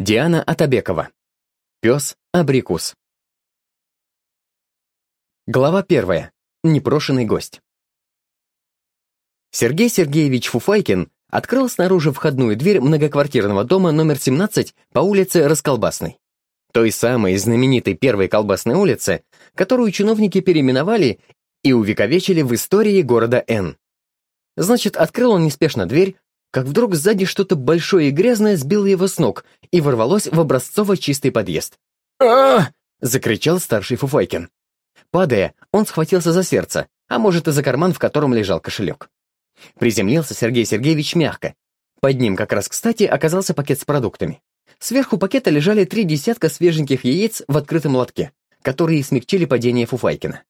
Диана Атабекова. Пес Абрикус. Глава первая. Непрошенный гость. Сергей Сергеевич Фуфайкин открыл снаружи входную дверь многоквартирного дома номер 17 по улице Расколбасной. Той самой знаменитой первой колбасной улице, которую чиновники переименовали и увековечили в истории города Н. Значит, открыл он неспешно дверь, как вдруг сзади что-то большое и грязное сбило его с ног и ворвалось в образцово чистый подъезд. а закричал старший Фуфайкин. Падая, он схватился за сердце, а может и за карман, в котором лежал кошелек. Приземлился Сергей Сергеевич мягко. Под ним как раз кстати оказался пакет с продуктами. Сверху пакета лежали три десятка свеженьких яиц в открытом лотке, которые смягчили падение Фуфайкина.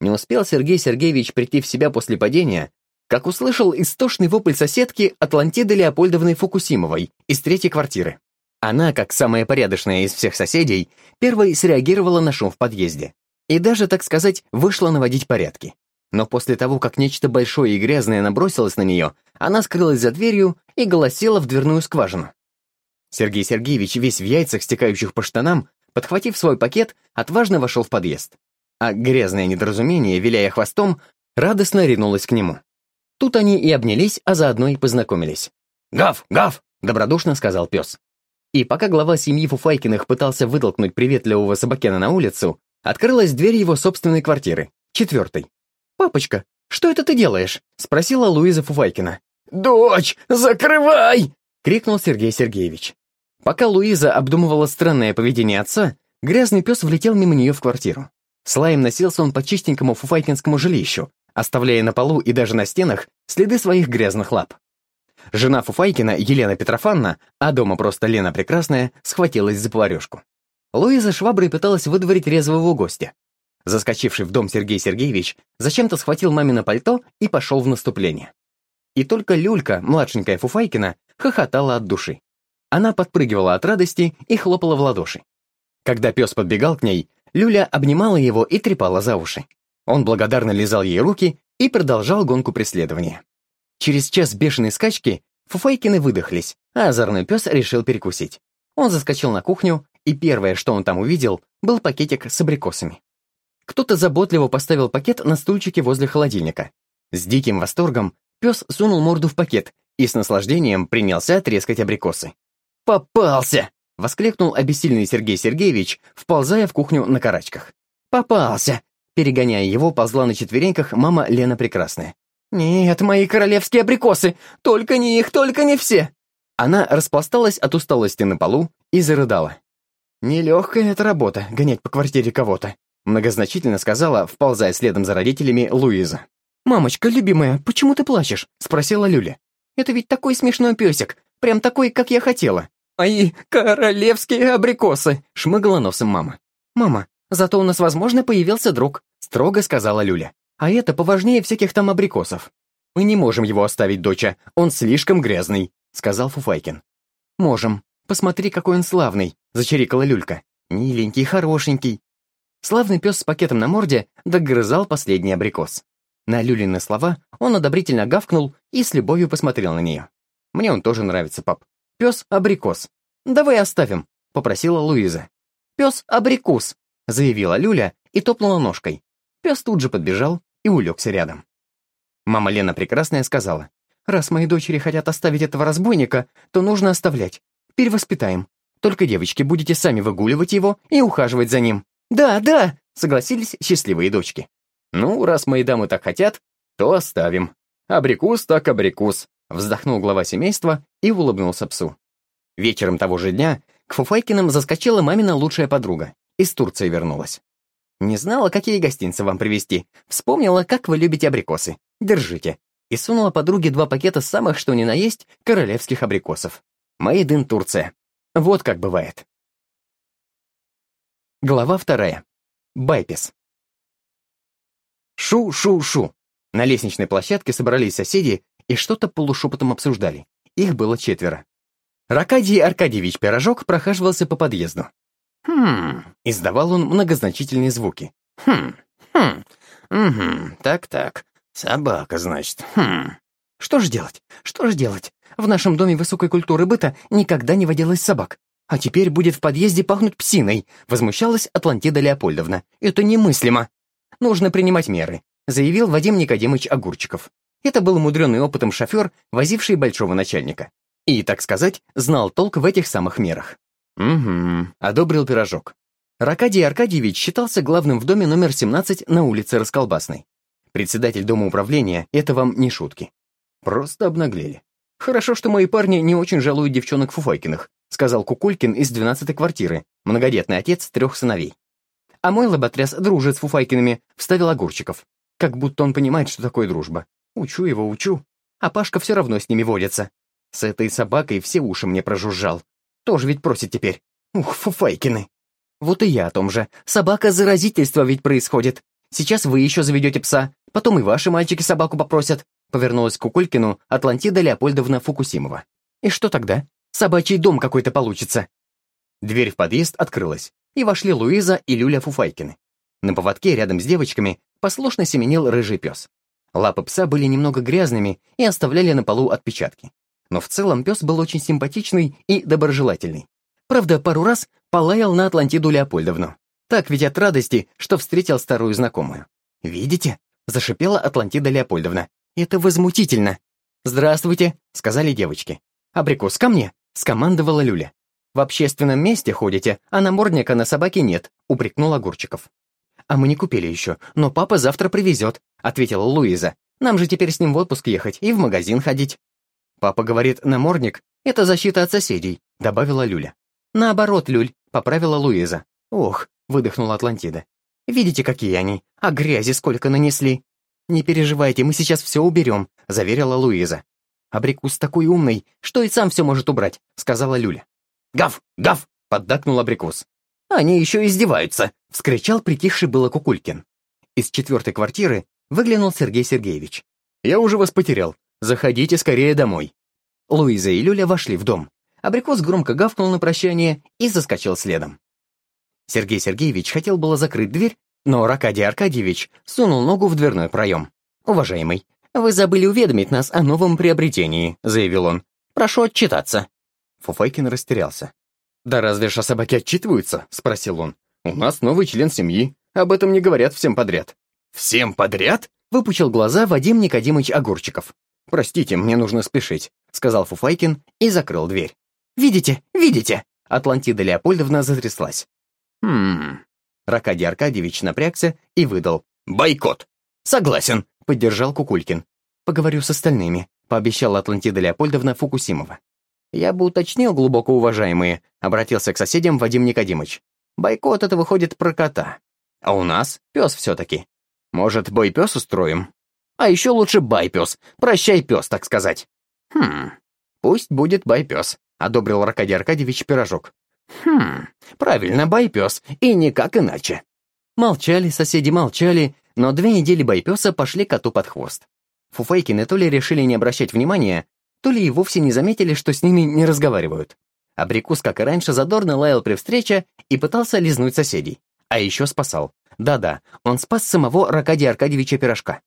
Не успел Сергей Сергеевич прийти в себя после падения, как услышал истошный вопль соседки Атлантиды Леопольдовны Фукусимовой из третьей квартиры. Она, как самая порядочная из всех соседей, первой среагировала на шум в подъезде. И даже, так сказать, вышла наводить порядки. Но после того, как нечто большое и грязное набросилось на нее, она скрылась за дверью и голосила в дверную скважину. Сергей Сергеевич, весь в яйцах, стекающих по штанам, подхватив свой пакет, отважно вошел в подъезд. А грязное недоразумение, виляя хвостом, радостно ринулось к нему. Тут они и обнялись, а заодно и познакомились. «Гав! Гав!» — добродушно сказал пес. И пока глава семьи Фуфайкиных пытался вытолкнуть приветливого собакена на улицу, открылась дверь его собственной квартиры, четвертой. «Папочка, что это ты делаешь?» — спросила Луиза Фуфайкина. «Дочь, закрывай!» — крикнул Сергей Сергеевич. Пока Луиза обдумывала странное поведение отца, грязный пес влетел мимо нее в квартиру. Слаем носился он по чистенькому фуфайкинскому жилищу, оставляя на полу и даже на стенах следы своих грязных лап. Жена Фуфайкина, Елена Петрофанна, а дома просто Лена Прекрасная, схватилась за поварешку. Луиза шваброй пыталась выдворить резвого гостя. Заскочивший в дом Сергей Сергеевич зачем-то схватил мамино пальто и пошел в наступление. И только Люлька, младшенькая Фуфайкина, хохотала от души. Она подпрыгивала от радости и хлопала в ладоши. Когда пес подбегал к ней, Люля обнимала его и трепала за уши. Он благодарно лизал ей руки и продолжал гонку преследования. Через час бешеной скачки Фуфайкины выдохлись, а озорной пес решил перекусить. Он заскочил на кухню, и первое, что он там увидел, был пакетик с абрикосами. Кто-то заботливо поставил пакет на стульчике возле холодильника. С диким восторгом пес сунул морду в пакет и с наслаждением принялся трескать абрикосы. «Попался!» — воскликнул обессильный Сергей Сергеевич, вползая в кухню на карачках. «Попался! Перегоняя его, ползла на четвереньках мама Лена Прекрасная. «Нет, мои королевские абрикосы! Только не их, только не все!» Она распласталась от усталости на полу и зарыдала. «Нелегкая эта работа — гонять по квартире кого-то», многозначительно сказала, вползая следом за родителями, Луиза. «Мамочка, любимая, почему ты плачешь?» — спросила Люля. «Это ведь такой смешной песик, прям такой, как я хотела». «Мои королевские абрикосы!» — шмыгала носом мама. «Мама, Зато у нас, возможно, появился друг», — строго сказала Люля. «А это поважнее всяких там абрикосов». «Мы не можем его оставить, доча, он слишком грязный», — сказал Фуфайкин. «Можем. Посмотри, какой он славный», — зачирикала Люлька. «Миленький, хорошенький». Славный пес с пакетом на морде догрызал последний абрикос. На Люлины слова он одобрительно гавкнул и с любовью посмотрел на нее. «Мне он тоже нравится, пап. Пес — абрикос. Давай оставим», — попросила Луиза. «Пес — абрикус», — заявила Люля и топнула ножкой. Пес тут же подбежал и улегся рядом. Мама Лена Прекрасная сказала, «Раз мои дочери хотят оставить этого разбойника, то нужно оставлять. Перевоспитаем. Только, девочки, будете сами выгуливать его и ухаживать за ним». «Да, да!» — согласились счастливые дочки. «Ну, раз мои дамы так хотят, то оставим. Абрикус так абрикус», — вздохнул глава семейства и улыбнулся псу. Вечером того же дня к Фуфайкиным заскочила мамина лучшая подруга из Турции вернулась. Не знала, какие гостинцы вам привезти. Вспомнила, как вы любите абрикосы. Держите. И сунула подруге два пакета самых, что ни на есть, королевских абрикосов. Мейдин Турция. Вот как бывает. Глава вторая. Байпис. Шу-шу-шу. На лестничной площадке собрались соседи и что-то полушепотом обсуждали. Их было четверо. Ракадий Аркадьевич Пирожок прохаживался по подъезду. «Хм...» — издавал он многозначительные звуки. «Хм... Хм... Угу... Так-так. Собака, значит. Хм...» «Что же делать? Что же делать? В нашем доме высокой культуры быта никогда не водилось собак. «А теперь будет в подъезде пахнуть псиной», — возмущалась Атлантида Леопольдовна. «Это немыслимо». «Нужно принимать меры», — заявил Вадим Никодимович Огурчиков. Это был мудренный опытом шофер, возивший большого начальника. И, так сказать, знал толк в этих самых мерах. «Угу», — одобрил пирожок. Ракадий Аркадьевич считался главным в доме номер 17 на улице Расколбасной. Председатель дома управления — это вам не шутки. Просто обнаглели. Хорошо, что мои парни не очень жалуют девчонок Фуфайкиных, сказал Кукулькин из 12-й квартиры, многодетный отец трех сыновей. А мой лоботряс дружит с Фуфайкиными, вставил Огурчиков. Как будто он понимает, что такое дружба. Учу его, учу. А Пашка все равно с ними водится. С этой собакой все уши мне прожужжал. Тоже ведь просит теперь. Ух, Фуфайкины. Вот и я о том же. Собака заразительство ведь происходит. Сейчас вы еще заведете пса, потом и ваши мальчики собаку попросят. Повернулась к Кукулькину Атлантида Леопольдовна Фукусимова. И что тогда? Собачий дом какой-то получится. Дверь в подъезд открылась, и вошли Луиза и Люля Фуфайкины. На поводке рядом с девочками послушно семенил рыжий пес. Лапы пса были немного грязными и оставляли на полу отпечатки. Но в целом пес был очень симпатичный и доброжелательный. Правда, пару раз полаял на Атлантиду Леопольдовну. Так ведь от радости, что встретил старую знакомую. «Видите?» — зашипела Атлантида Леопольдовна. «Это возмутительно!» «Здравствуйте!» — сказали девочки. «Абрикос, ко мне!» — скомандовала Люля. «В общественном месте ходите, а намордника на собаке нет», — упрекнул Огурчиков. «А мы не купили еще, но папа завтра привезет», — ответила Луиза. «Нам же теперь с ним в отпуск ехать и в магазин ходить». «Папа говорит, намордник — это защита от соседей», — добавила Люля. «Наоборот, Люль», — поправила Луиза. «Ох», — выдохнула Атлантида. «Видите, какие они? А грязи сколько нанесли!» «Не переживайте, мы сейчас все уберем», — заверила Луиза. «Абрикус такой умный, что и сам все может убрать», — сказала Люля. «Гав! Гав!» — поддакнул Абрикус. «Они еще издеваются!» — вскричал притихший было Кукулькин. Из четвертой квартиры выглянул Сергей Сергеевич. «Я уже вас потерял. Заходите скорее домой». Луиза и Люля вошли в дом. Абрикос громко гавкнул на прощание и заскочил следом. Сергей Сергеевич хотел было закрыть дверь, но Аркадий Аркадьевич сунул ногу в дверной проем. «Уважаемый, вы забыли уведомить нас о новом приобретении», — заявил он. «Прошу отчитаться». Фуфайкин растерялся. «Да разве ж о собаке отчитываются?» — спросил он. «У нас новый член семьи. Об этом не говорят всем подряд». «Всем подряд?» — выпучил глаза Вадим Никодимович Огурчиков. «Простите, мне нужно спешить», — сказал Фуфайкин и закрыл дверь. «Видите, видите!» Атлантида Леопольдовна затряслась. «Хм...» Ракадий Аркадьевич напрягся и выдал. «Бойкот!» «Согласен», — поддержал Кукулькин. «Поговорю с остальными», — пообещала Атлантида Леопольдовна Фукусимова. «Я бы уточнил, глубоко уважаемые», — обратился к соседям Вадим Никодимович. «Бойкот — это выходит про кота. А у нас пес все-таки. Может, бойпес устроим? А еще лучше байпес. Прощай, пес, так сказать». «Хм, пусть будет байпес», — одобрил Аркадий Аркадьевич пирожок. «Хм, правильно, байпес, и никак иначе». Молчали, соседи молчали, но две недели байпеса пошли коту под хвост. Фуфайкины то ли решили не обращать внимания, то ли и вовсе не заметили, что с ними не разговаривают. Абрикус, как и раньше, задорно лаял при встрече и пытался лизнуть соседей. А еще спасал. Да-да, он спас самого Аркадия Аркадьевича Пирожка.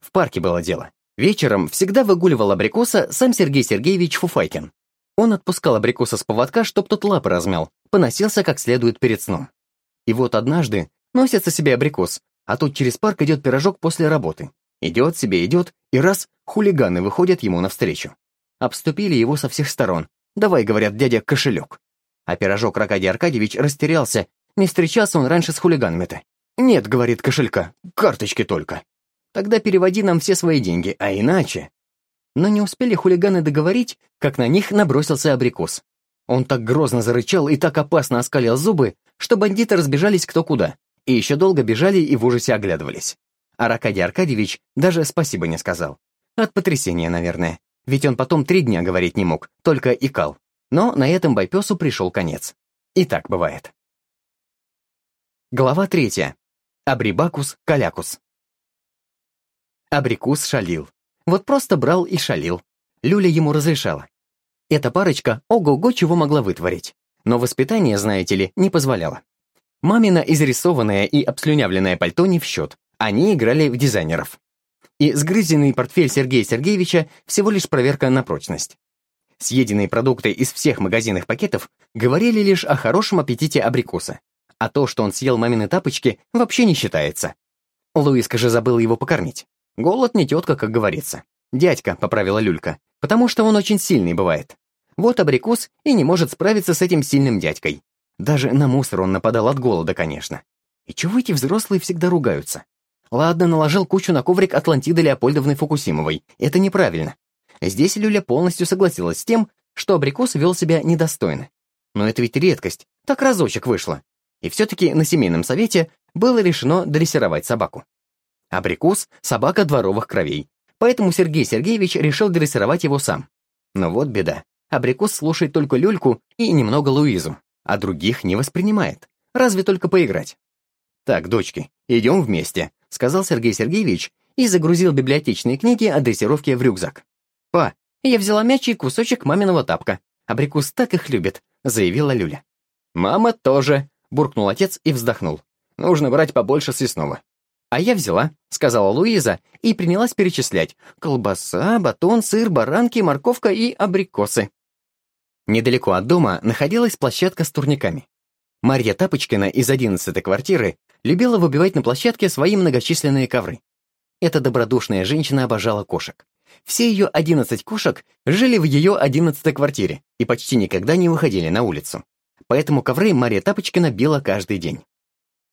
В парке было дело. Вечером всегда выгуливал абрикоса сам Сергей Сергеевич Фуфайкин. Он отпускал абрикоса с поводка, чтоб тот лапы размял, поносился как следует перед сном. И вот однажды носится себе абрикос, а тут через парк идет пирожок после работы. Идет себе, идет, и раз хулиганы выходят ему навстречу. Обступили его со всех сторон. «Давай», — говорят, дядя, кошелек. А пирожок Аркадий Аркадьевич растерялся. Не встречался он раньше с хулиганами-то. «Нет», — говорит кошелька, — «карточки только». Тогда переводи нам все свои деньги, а иначе... Но не успели хулиганы договорить, как на них набросился абрикос. Он так грозно зарычал и так опасно оскалил зубы, что бандиты разбежались кто куда, и еще долго бежали и в ужасе оглядывались. А Аркадий Аркадьевич даже спасибо не сказал. От потрясения, наверное. Ведь он потом три дня говорить не мог, только икал. Но на этом байпесу пришел конец. И так бывает. Глава третья. Абрибакус калякус. Абрикус шалил. Вот просто брал и шалил. Люля ему разрешала. Эта парочка ого-го чего могла вытворить. Но воспитание, знаете ли, не позволяло. Мамина изрисованное и обслюнявленное пальто не в счет. Они играли в дизайнеров. И сгрызенный портфель Сергея Сергеевича всего лишь проверка на прочность. Съеденные продукты из всех магазинных пакетов говорили лишь о хорошем аппетите абрикоса, а то, что он съел мамины тапочки, вообще не считается. Луиска же забыла его покормить. Голод не тетка, как говорится. Дядька, поправила Люлька, потому что он очень сильный бывает. Вот абрикос и не может справиться с этим сильным дядькой. Даже на мусор он нападал от голода, конечно. И чего эти взрослые всегда ругаются? Ладно, наложил кучу на коврик Атлантиды Леопольдовны Фукусимовой. Это неправильно. Здесь Люля полностью согласилась с тем, что абрикос вел себя недостойно. Но это ведь редкость, так разочек вышло. И все-таки на семейном совете было решено дрессировать собаку. Абрикос — собака дворовых кровей, поэтому Сергей Сергеевич решил дрессировать его сам. Но вот беда. Абрикос слушает только Люльку и немного Луизу, а других не воспринимает, разве только поиграть. «Так, дочки, идем вместе», — сказал Сергей Сергеевич и загрузил библиотечные книги о дрессировке в рюкзак. «Па, я взяла мяч и кусочек маминого тапка. Абрикус так их любит», — заявила Люля. «Мама тоже», — буркнул отец и вздохнул. «Нужно брать побольше съестного». «А я взяла», — сказала Луиза, и принялась перечислять. «Колбаса, батон, сыр, баранки, морковка и абрикосы». Недалеко от дома находилась площадка с турниками. Марья Тапочкина из одиннадцатой квартиры любила выбивать на площадке свои многочисленные ковры. Эта добродушная женщина обожала кошек. Все ее одиннадцать кошек жили в ее одиннадцатой квартире и почти никогда не выходили на улицу. Поэтому ковры Мария Тапочкина била каждый день.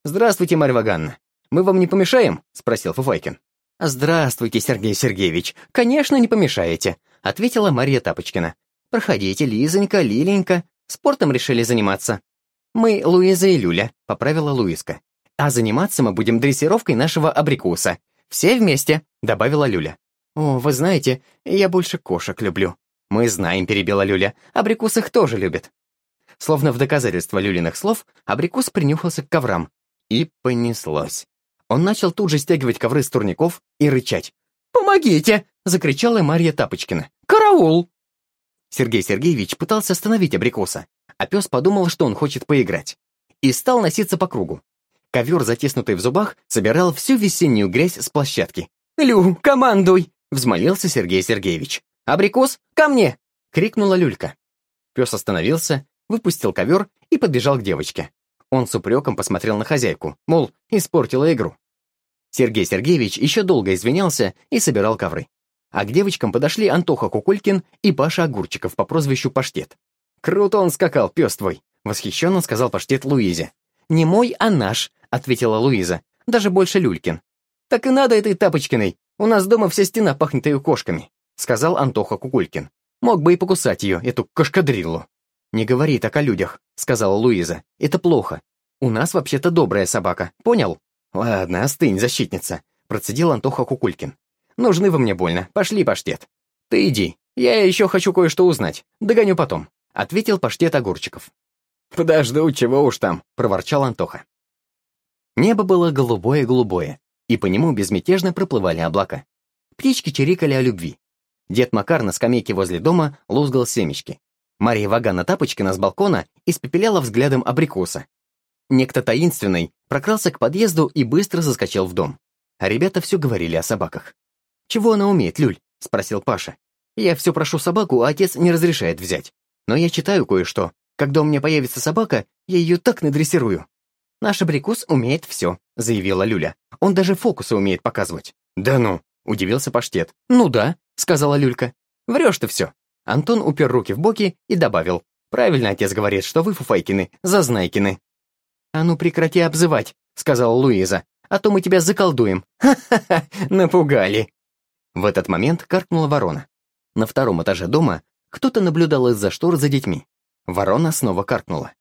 «Здравствуйте, Марья Ваганна. Мы вам не помешаем?» — спросил Фуфайкин. «Здравствуйте, Сергей Сергеевич. Конечно, не помешаете», — ответила Мария Тапочкина. «Проходите, Лизонька, Лиленька. Спортом решили заниматься». «Мы Луиза и Люля», — поправила Луиска. «А заниматься мы будем дрессировкой нашего абрикоса. Все вместе», — добавила Люля. «О, вы знаете, я больше кошек люблю». «Мы знаем», — перебила Люля, — «абрикос их тоже любит». Словно в доказательство Люлиных слов, абрикос принюхался к коврам. И понеслось. Он начал тут же стягивать ковры с турников и рычать. «Помогите!» — закричала Марья Тапочкина. «Караул!» Сергей Сергеевич пытался остановить абрикоса, а пес подумал, что он хочет поиграть. И стал носиться по кругу. Ковер, затиснутый в зубах, собирал всю весеннюю грязь с площадки. «Лю, командуй!» — взмолился Сергей Сергеевич. «Абрикос, ко мне!» — крикнула Люлька. Пес остановился, выпустил ковер и подбежал к девочке. Он с упреком посмотрел на хозяйку, мол, испортила игру. Сергей Сергеевич еще долго извинялся и собирал ковры. А к девочкам подошли Антоха Кукулькин и Паша Огурчиков по прозвищу Паштет. «Круто он скакал, пес твой!» — восхищенно сказал Паштет Луизе. «Не мой, а наш», — ответила Луиза. «Даже больше Люлькин». «Так и надо этой Тапочкиной. «У нас дома вся стена пахнет ее кошками», — сказал Антоха Кукулькин. «Мог бы и покусать ее, эту кошкадриллу». «Не говори так о людях», — сказала Луиза. «Это плохо. У нас вообще-то добрая собака, понял?» «Ладно, остынь, защитница», — процедил Антоха Кукулькин. «Нужны вы мне больно. Пошли, паштет». «Ты иди. Я еще хочу кое-что узнать. Догоню потом», — ответил паштет Огурчиков. «Подожду, чего уж там», — проворчал Антоха. Небо было голубое-голубое, и по нему безмятежно проплывали облака. Птички чирикали о любви. Дед Макар на скамейке возле дома лузгал семечки. Мария Вагана Тапочкина с балкона испепеляла взглядом абрикоса. Некто таинственный прокрался к подъезду и быстро заскочил в дом. А ребята все говорили о собаках. «Чего она умеет, Люль?» — спросил Паша. «Я все прошу собаку, а отец не разрешает взять. Но я читаю кое-что. Когда у меня появится собака, я ее так надрессирую». «Наш абрикос умеет все», — заявила Люля. «Он даже фокусы умеет показывать». «Да ну», — удивился паштет. «Ну да», — сказала Люлька. «Врешь ты все». Антон упер руки в боки и добавил. «Правильно отец говорит, что вы, Фуфайкины, зазнайкины». «А ну прекрати обзывать», — сказала Луиза. «А то мы тебя заколдуем». «Ха-ха-ха, напугали». В этот момент каркнула ворона. На втором этаже дома кто-то наблюдал из-за штор за детьми. Ворона снова каркнула.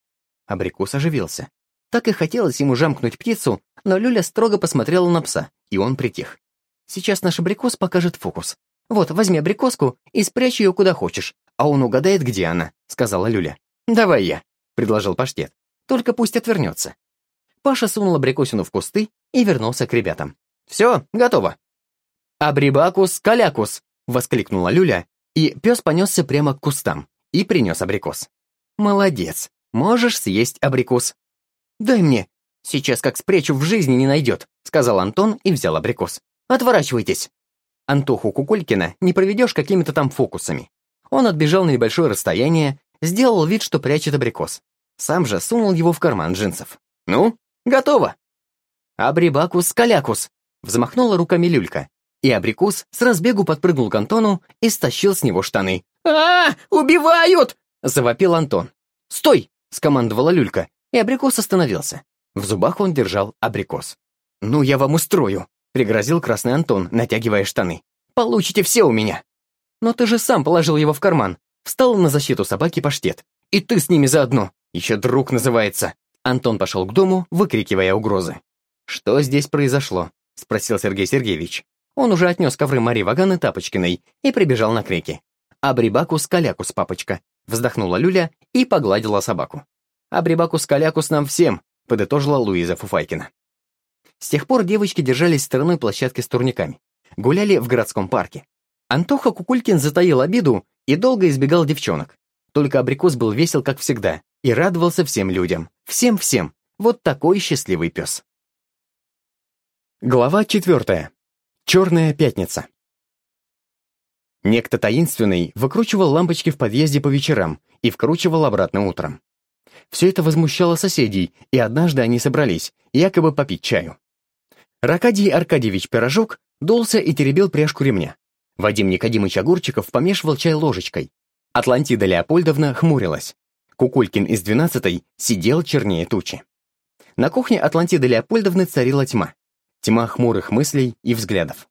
Абрикус оживился. Так и хотелось ему жамкнуть птицу, но Люля строго посмотрела на пса, и он притих. «Сейчас наш абрикос покажет фокус. Вот, возьми абрикоску и спрячь ее куда хочешь, а он угадает, где она», — сказала Люля. «Давай я», — предложил паштет. «Только пусть отвернется». Паша сунул абрикосину в кусты и вернулся к ребятам. «Все, готово». «Абрибакус, калякус!» — воскликнула Люля, и пес понесся прямо к кустам и принес абрикос. «Молодец, можешь съесть абрикос», «Дай мне!» «Сейчас как спрячу, в жизни не найдет», — сказал Антон и взял абрикос. «Отворачивайтесь!» Антоху Кукулькина не проведешь какими-то там фокусами. Он отбежал на небольшое расстояние, сделал вид, что прячет абрикос. Сам же сунул его в карман джинсов. «Ну, готово!» «Абрибакус-калякус!» — взмахнула руками люлька. И абрикос с разбегу подпрыгнул к Антону и стащил с него штаны. а, Убивают!» — завопил Антон. «Стой!» — скомандовала люлька, и абрикос остановился. В зубах он держал абрикос. «Ну, я вам устрою!» — пригрозил красный Антон, натягивая штаны. «Получите все у меня!» «Но ты же сам положил его в карман!» Встал на защиту собаки паштет. «И ты с ними заодно! Еще друг называется!» Антон пошел к дому, выкрикивая угрозы. «Что здесь произошло?» — спросил Сергей Сергеевич. Он уже отнес ковры Марии Ваганы Тапочкиной и прибежал на крики. «Абрибакус-калякус, папочка!» — вздохнула Люля и погладила собаку. «Абрибакус-калякус нам всем!» — подытожила Луиза Фуфайкина. С тех пор девочки держались стороной площадки с турниками. Гуляли в городском парке. Антоха Кукулькин затаил обиду и долго избегал девчонок. Только абрикос был весел, как всегда, и радовался всем людям. Всем-всем. Вот такой счастливый пес. Глава четвертая. Черная пятница. Некто таинственный выкручивал лампочки в подъезде по вечерам и вкручивал обратно утром. Все это возмущало соседей, и однажды они собрались, якобы попить чаю. Ракадий Аркадьевич Пирожок дулся и теребил пряжку ремня. Вадим Никодимыч Огурчиков помешивал чай ложечкой. Атлантида Леопольдовна хмурилась. Кукулькин из двенадцатой сидел чернее тучи. На кухне Атлантиды Леопольдовны царила тьма. Тьма хмурых мыслей и взглядов.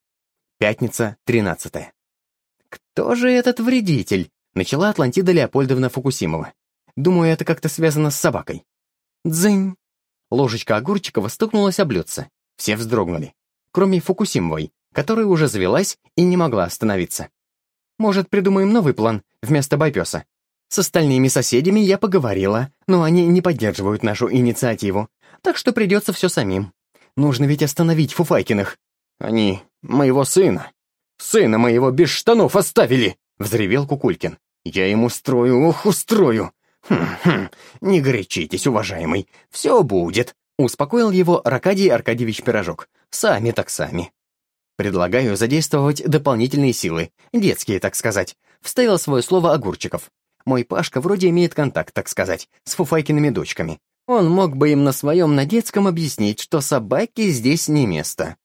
Пятница, тринадцатая. «Кто же этот вредитель?» — начала Атлантида Леопольдовна Фукусимова. «Думаю, это как-то связано с собакой». «Дзынь!» Ложечка Огурчикова стукнулась о блюдце. Все вздрогнули. Кроме Фукусимовой, которая уже завелась и не могла остановиться. Может, придумаем новый план вместо байпеса? С остальными соседями я поговорила, но они не поддерживают нашу инициативу, так что придется все самим. Нужно ведь остановить Фуфайкиных. Они моего сына. Сына моего без штанов оставили, взревел Кукулькин. Я ему устрою, ох, устрою. Хм-хм, не горячитесь, уважаемый, все будет, успокоил его Аркадий Аркадьевич Пирожок. Сами так сами. «Предлагаю задействовать дополнительные силы, детские, так сказать», — вставил свое слово Огурчиков. «Мой Пашка вроде имеет контакт, так сказать, с Фуфайкиными дочками. Он мог бы им на своем, на детском объяснить, что собаке здесь не место».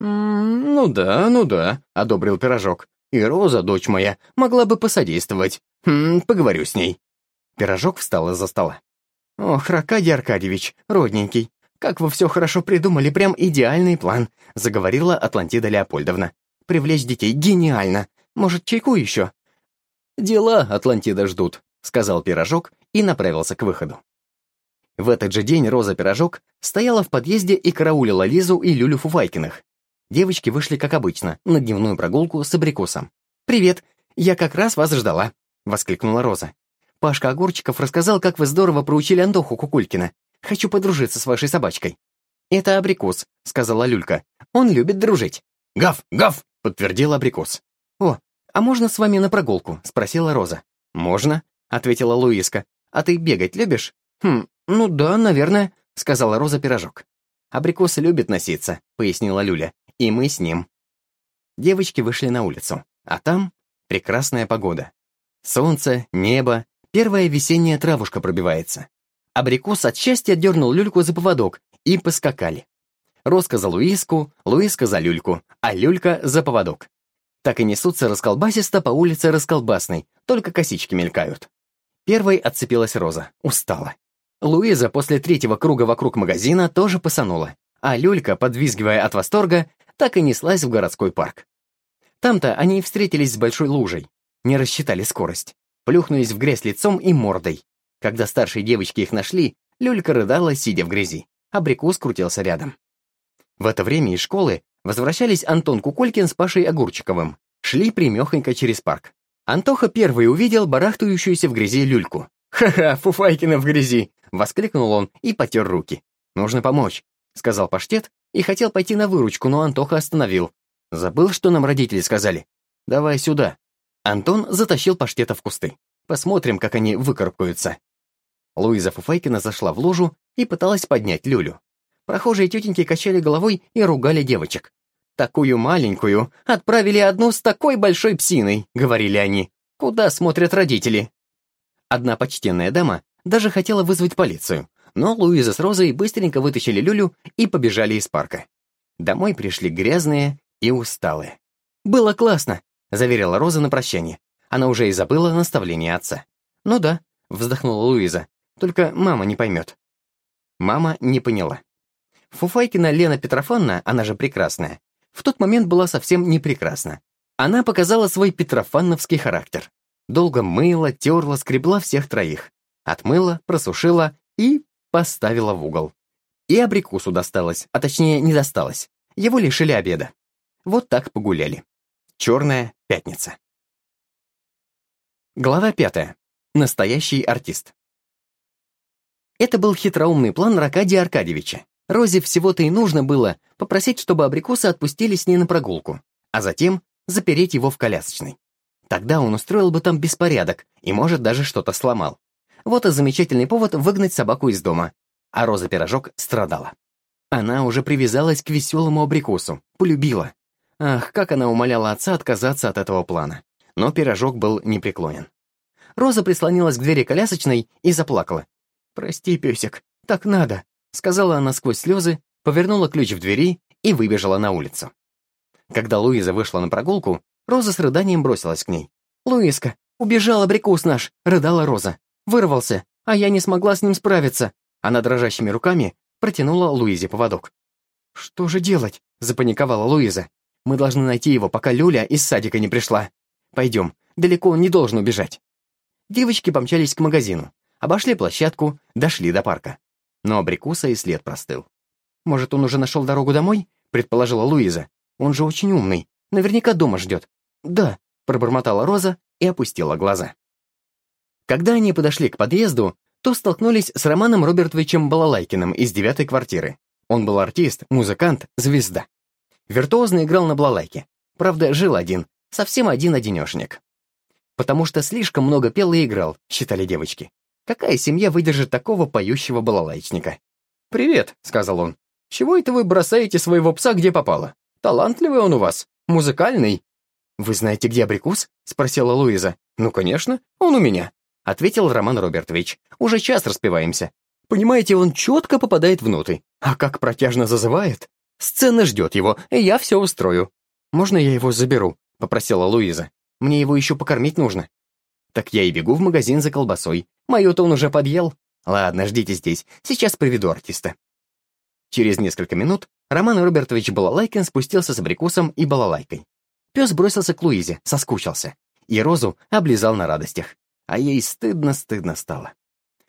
«М -м, «Ну да, ну да», — одобрил Пирожок. «И Роза, дочь моя, могла бы посодействовать. Хм, поговорю с ней». Пирожок встал из-за стола. «Ох, Аркадий Аркадьевич, родненький, «Как вы все хорошо придумали, прям идеальный план», — заговорила Атлантида Леопольдовна. «Привлечь детей гениально. Может, чайку еще?» «Дела Атлантида ждут», — сказал Пирожок и направился к выходу. В этот же день Роза Пирожок стояла в подъезде и караулила Лизу и Люлю Фуфайкиных. Девочки вышли, как обычно, на дневную прогулку с абрикосом. «Привет, я как раз вас ждала», — воскликнула Роза. «Пашка Огурчиков рассказал, как вы здорово проучили Антоху Кукулькина. Хочу подружиться с вашей собачкой». «Это абрикос», — сказала Люлька. «Он любит дружить». «Гав, гав!» — подтвердил абрикос. «О, а можно с вами на прогулку?» — спросила Роза. «Можно», — ответила Луиска. «А ты бегать любишь?» «Хм, ну да, наверное», — сказала Роза Пирожок. «Абрикос любит носиться», — пояснила Люля. «И мы с ним». Девочки вышли на улицу, а там прекрасная погода. Солнце, небо, первая весенняя травушка пробивается. Абрикос от счастья дернул люльку за поводок, и поскакали. Роска за Луиску, Луиска за люльку, а люлька за поводок. Так и несутся расколбасисто по улице расколбасной, только косички мелькают. Первой отцепилась Роза, устала. Луиза после третьего круга вокруг магазина тоже посанула, а люлька, подвизгивая от восторга, так и неслась в городской парк. Там-то они и встретились с большой лужей, не рассчитали скорость, плюхнулись в грязь лицом и мордой, когда старшие девочки их нашли, Люлька рыдала, сидя в грязи. Абрикос крутился рядом. В это время из школы возвращались Антон Куколькин с Пашей Огурчиковым. Шли примехонько через парк. Антоха первый увидел барахтающуюся в грязи люльку. «Ха-ха, Фуфайкина в грязи!» — воскликнул он и потер руки. «Нужно помочь», — сказал Паштет и хотел пойти на выручку, но Антоха остановил. «Забыл, что нам родители сказали? Давай сюда». Антон затащил Паштета в кусты. Посмотрим, как они выкарабкаются. Луиза Фуфайкина зашла в ложу и пыталась поднять Люлю. Прохожие тетеньки качали головой и ругали девочек. «Такую маленькую отправили одну с такой большой псиной», — говорили они. Куда смотрят родители? Одна почтенная дама даже хотела вызвать полицию, но Луиза с Розой быстренько вытащили Люлю и побежали из парка. Домой пришли грязные и усталые. «Было классно», — заверила Роза на прощание. Она уже и забыла наставление отца. «Ну да», — вздохнула Луиза, — «только мама не поймет». Мама не поняла. Фуфайкина Лена Петрофанна, она же прекрасная, в тот момент была совсем не прекрасна. Она показала свой петрофанновский характер. Долго мыла, терла, скребла всех троих. Отмыла, просушила и поставила в угол. И абрикусу досталось, а точнее не досталось. Его лишили обеда. Вот так погуляли. Черная пятница. Глава пятая. Настоящий артист. Это был хитроумный план Аркадия Аркадьевича. Розе всего-то и нужно было попросить, чтобы абрикосы отпустили с ней на прогулку, а затем запереть его в колясочной. Тогда он устроил бы там беспорядок и, может, даже что-то сломал. Вот и замечательный повод выгнать собаку из дома. А Роза Пирожок страдала. Она уже привязалась к веселому абрикосу, полюбила. Ах, как она умоляла отца отказаться от этого плана. Но Пирожок был непреклонен. Роза прислонилась к двери колясочной и заплакала. «Прости, песик, так надо», — сказала она сквозь слезы, повернула ключ в двери и выбежала на улицу. Когда Луиза вышла на прогулку, Роза с рыданием бросилась к ней. «Луиска, убежал абрикос наш!» — рыдала Роза. «Вырвался, а я не смогла с ним справиться!» Она дрожащими руками протянула Луизе поводок. «Что же делать?» — запаниковала Луиза. «Мы должны найти его, пока Люля из садика не пришла. Пойдем, далеко он не должен убежать». Девочки помчались к магазину, обошли площадку, дошли до парка. Но абрикуса и след простыл. «Может, он уже нашел дорогу домой?» — предположила Луиза. Он же очень умный. Наверняка дома ждет». «Да», — пробормотала Роза и опустила глаза. Когда они подошли к подъезду, то столкнулись с Романом Робертовичем Балалайкиным из девятой квартиры. Он был артист, музыкант, звезда. Виртуозно играл на балалайке. Правда, жил один, совсем один-одинешник. Потому что слишком много пел и играл, считали девочки. Какая семья выдержит такого поющего балалайчника? «Привет», — сказал он. «Чего это вы бросаете своего пса где попало? Талантливый он у вас, музыкальный». «Вы знаете, где абрикус?» — спросила Луиза. «Ну, конечно, он у меня», — ответил Роман Робертович. «Уже час распеваемся. Понимаете, он четко попадает в ноты. А как протяжно зазывает. Сцена ждет его, и я все устрою». «Можно я его заберу?» — попросила Луиза. «Мне его еще покормить нужно». «Так я и бегу в магазин за колбасой. Мою-то он уже подъел. Ладно, ждите здесь, сейчас приведу артиста». Через несколько минут Роман Робертович Балалайкин спустился с абрикосом и балалайкой. Пес бросился к Луизе, соскучился. И Розу облизал на радостях. А ей стыдно-стыдно стало.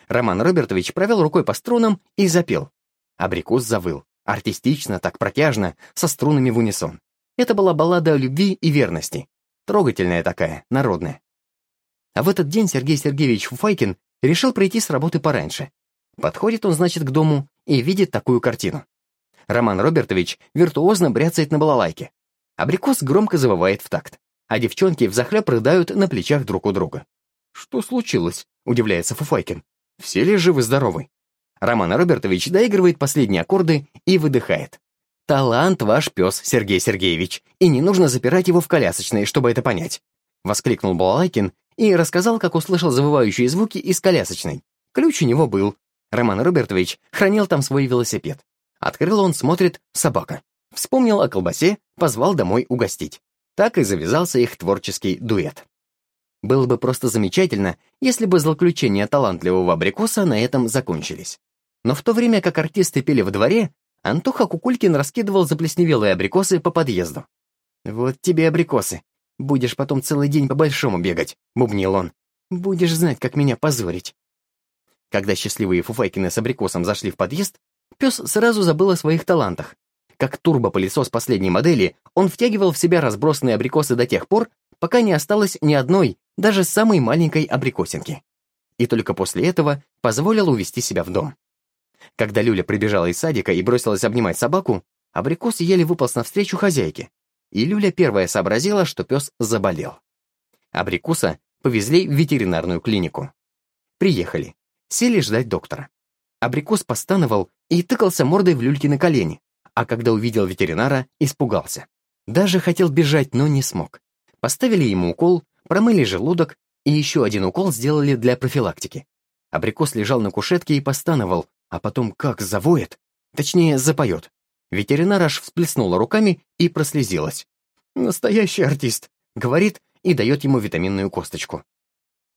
Роман Робертович провел рукой по струнам и запел. Абрикос завыл. Артистично, так протяжно, со струнами в унисон. Это была баллада о любви и верности. Трогательная такая, народная. А в этот день Сергей Сергеевич Фуфайкин решил прийти с работы пораньше. Подходит он, значит, к дому и видит такую картину. Роман Робертович виртуозно бряцает на балалайке. Абрикос громко завывает в такт, а девчонки взахлеб рыдают на плечах друг у друга. «Что случилось?» — удивляется Фуфайкин. «Все ли живы-здоровы?» Роман Робертович доигрывает последние аккорды и выдыхает. «Талант ваш пес, Сергей Сергеевич, и не нужно запирать его в колясочной, чтобы это понять», — воскликнул Балалайкин и рассказал, как услышал завывающие звуки из колясочной. Ключ у него был. Роман Робертович хранил там свой велосипед. Открыл он, смотрит, собака. Вспомнил о колбасе, позвал домой угостить. Так и завязался их творческий дуэт. Было бы просто замечательно, если бы злоключения талантливого абрикоса на этом закончились. Но в то время как артисты пели во дворе, Антоха Кукулькин раскидывал заплесневелые абрикосы по подъезду. «Вот тебе абрикосы. Будешь потом целый день по-большому бегать», — бубнил он. «Будешь знать, как меня позорить». Когда счастливые Фуфайкины с абрикосом зашли в подъезд, Пес сразу забыл о своих талантах. Как турбопылесос последней модели, он втягивал в себя разбросанные абрикосы до тех пор, пока не осталось ни одной, даже самой маленькой абрикосинки. И только после этого позволил увести себя в дом. Когда Люля прибежала из садика и бросилась обнимать собаку, абрикос еле выполз навстречу хозяйке. И Люля первая сообразила, что пес заболел. Абрикуса повезли в ветеринарную клинику. Приехали. Сели ждать доктора. Абрикос постановал и тыкался мордой в люльки на колени, а когда увидел ветеринара, испугался. Даже хотел бежать, но не смог. Поставили ему укол, промыли желудок и еще один укол сделали для профилактики. Абрикос лежал на кушетке и постановал, а потом как завоет, точнее, запоет. Ветеринар аж всплеснула руками и прослезилась. «Настоящий артист», — говорит и дает ему витаминную косточку.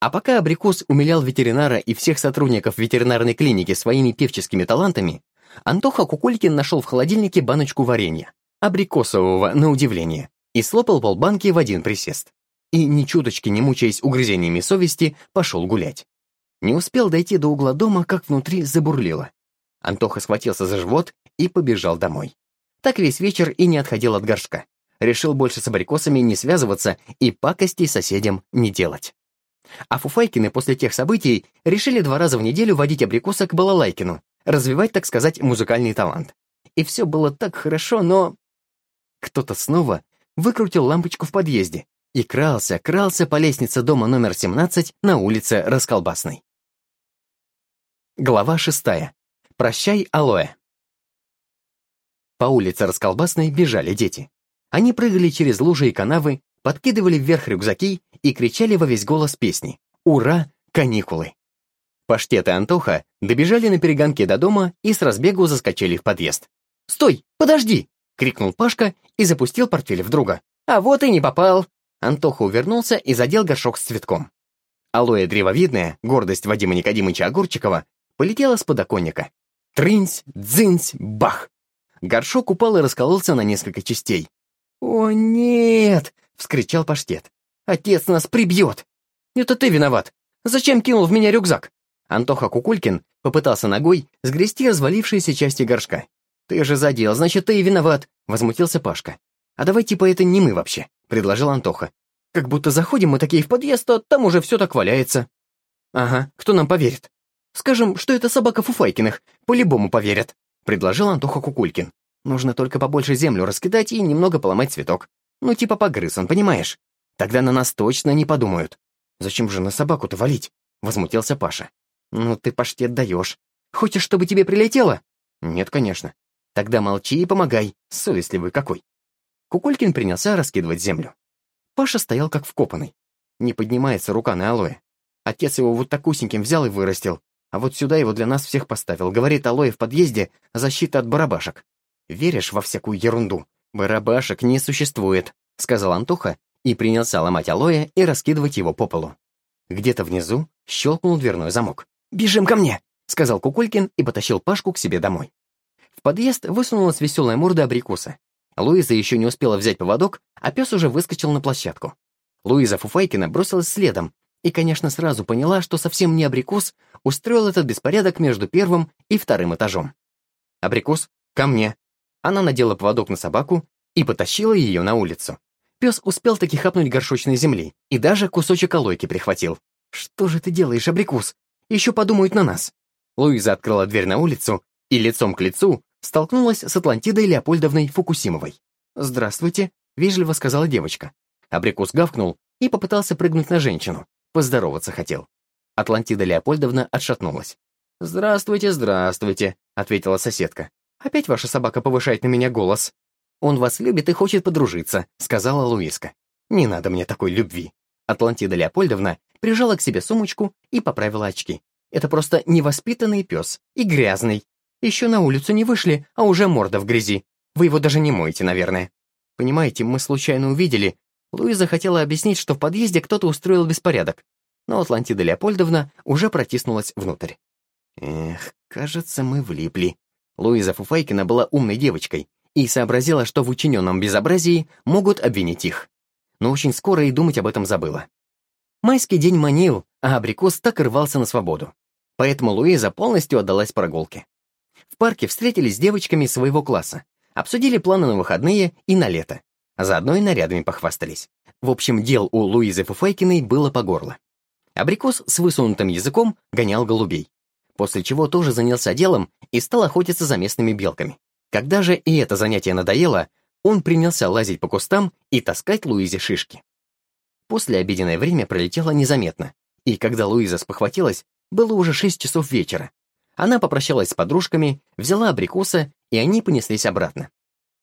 А пока Абрикос умилял ветеринара и всех сотрудников ветеринарной клиники своими певческими талантами, Антоха Кукулькин нашел в холодильнике баночку варенья, абрикосового, на удивление, и слопал полбанки в один присест. И, ни чуточки не мучаясь угрызениями совести, пошел гулять. Не успел дойти до угла дома, как внутри забурлило. Антоха схватился за живот и побежал домой. Так весь вечер и не отходил от горшка. Решил больше с абрикосами не связываться и пакостей соседям не делать. А Фуфайкины после тех событий решили два раза в неделю водить абрикоса к Балалайкину, развивать, так сказать, музыкальный талант. И все было так хорошо, но... Кто-то снова выкрутил лампочку в подъезде и крался, крался по лестнице дома номер 17 на улице Расколбасной. Глава шестая. Прощай, алоэ. По улице Расколбасной бежали дети. Они прыгали через лужи и канавы, подкидывали вверх рюкзаки и кричали во весь голос песни «Ура! Каникулы!». Паштет и Антоха добежали на перегонке до дома и с разбегу заскочили в подъезд. «Стой! Подожди!» — крикнул Пашка и запустил портфель в друга. «А вот и не попал!» Антоха увернулся и задел горшок с цветком. Алоэ древовидная, гордость Вадима Никодимыча Огурчикова, полетела с подоконника. Трынсь, дзынсь, бах! Горшок упал и раскололся на несколько частей. «О, нет!» — вскричал паштет. «Отец нас прибьет!» «Это ты виноват! Зачем кинул в меня рюкзак?» Антоха Кукулькин попытался ногой сгрести развалившиеся части горшка. «Ты же задел, значит, ты и виноват!» — возмутился Пашка. «А давай типа это не мы вообще», — предложил Антоха. «Как будто заходим мы такие в подъезд, а там уже все так валяется». «Ага, кто нам поверит?» «Скажем, что это собака Фуфайкиных, по-любому поверят», — предложил Антоха Кукулькин. «Нужно только побольше землю раскидать и немного поломать цветок. Ну, типа погрыз он, понимаешь? Тогда на нас точно не подумают». «Зачем же на собаку-то валить?» — возмутился Паша. «Ну ты паштет даешь. Хочешь, чтобы тебе прилетело?» «Нет, конечно. Тогда молчи и помогай, совестливый какой». Кукулькин принялся раскидывать землю. Паша стоял как вкопанный. Не поднимается рука на алоэ. Отец его вот такусеньким взял и вырастил, а вот сюда его для нас всех поставил. Говорит, алоэ в подъезде — защита от барабашек. Веришь во всякую ерунду? Барабашек не существует, — сказал Антоха и принялся ломать алоэ и раскидывать его по полу. Где-то внизу щелкнул дверной замок. «Бежим ко мне!» — сказал Кукулькин и потащил Пашку к себе домой. В подъезд высунулась веселая морда абрикоса. Луиза еще не успела взять поводок, а пес уже выскочил на площадку. Луиза Фуфайкина бросилась следом и, конечно, сразу поняла, что совсем не абрикос устроил этот беспорядок между первым и вторым этажом. «Абрикос, ко мне!» Она надела поводок на собаку и потащила ее на улицу. Пес успел таки хапнуть горшочной земли и даже кусочек алойки прихватил. «Что же ты делаешь, абрикос? Еще подумают на нас!» Луиза открыла дверь на улицу и лицом к лицу столкнулась с Атлантидой Леопольдовной Фукусимовой. «Здравствуйте», — вежливо сказала девочка. Абрикос гавкнул и попытался прыгнуть на женщину. Поздороваться хотел. Атлантида Леопольдовна отшатнулась. «Здравствуйте, здравствуйте», — ответила соседка. «Опять ваша собака повышает на меня голос». «Он вас любит и хочет подружиться», — сказала Луиска. «Не надо мне такой любви». Атлантида Леопольдовна прижала к себе сумочку и поправила очки. «Это просто невоспитанный пес и грязный. Еще на улицу не вышли, а уже морда в грязи. Вы его даже не моете, наверное. Понимаете, мы случайно увидели. Луиза хотела объяснить, что в подъезде кто-то устроил беспорядок. Но Атлантида Леопольдовна уже протиснулась внутрь. Эх, кажется, мы влипли. Луиза Фуфайкина была умной девочкой и сообразила, что в учиненном безобразии могут обвинить их. Но очень скоро и думать об этом забыла. Майский день манил, а абрикос так рвался на свободу. Поэтому Луиза полностью отдалась прогулке. В парке встретились с девочками своего класса, обсудили планы на выходные и на лето, а заодно и нарядами похвастались. В общем, дел у Луизы Фуфайкиной было по горло. Абрикос с высунутым языком гонял голубей, после чего тоже занялся делом и стал охотиться за местными белками. Когда же и это занятие надоело, он принялся лазить по кустам и таскать Луизе шишки. После обеденное время пролетело незаметно, и когда Луиза спохватилась, было уже 6 часов вечера, она попрощалась с подружками, взяла абрикоса, и они понеслись обратно.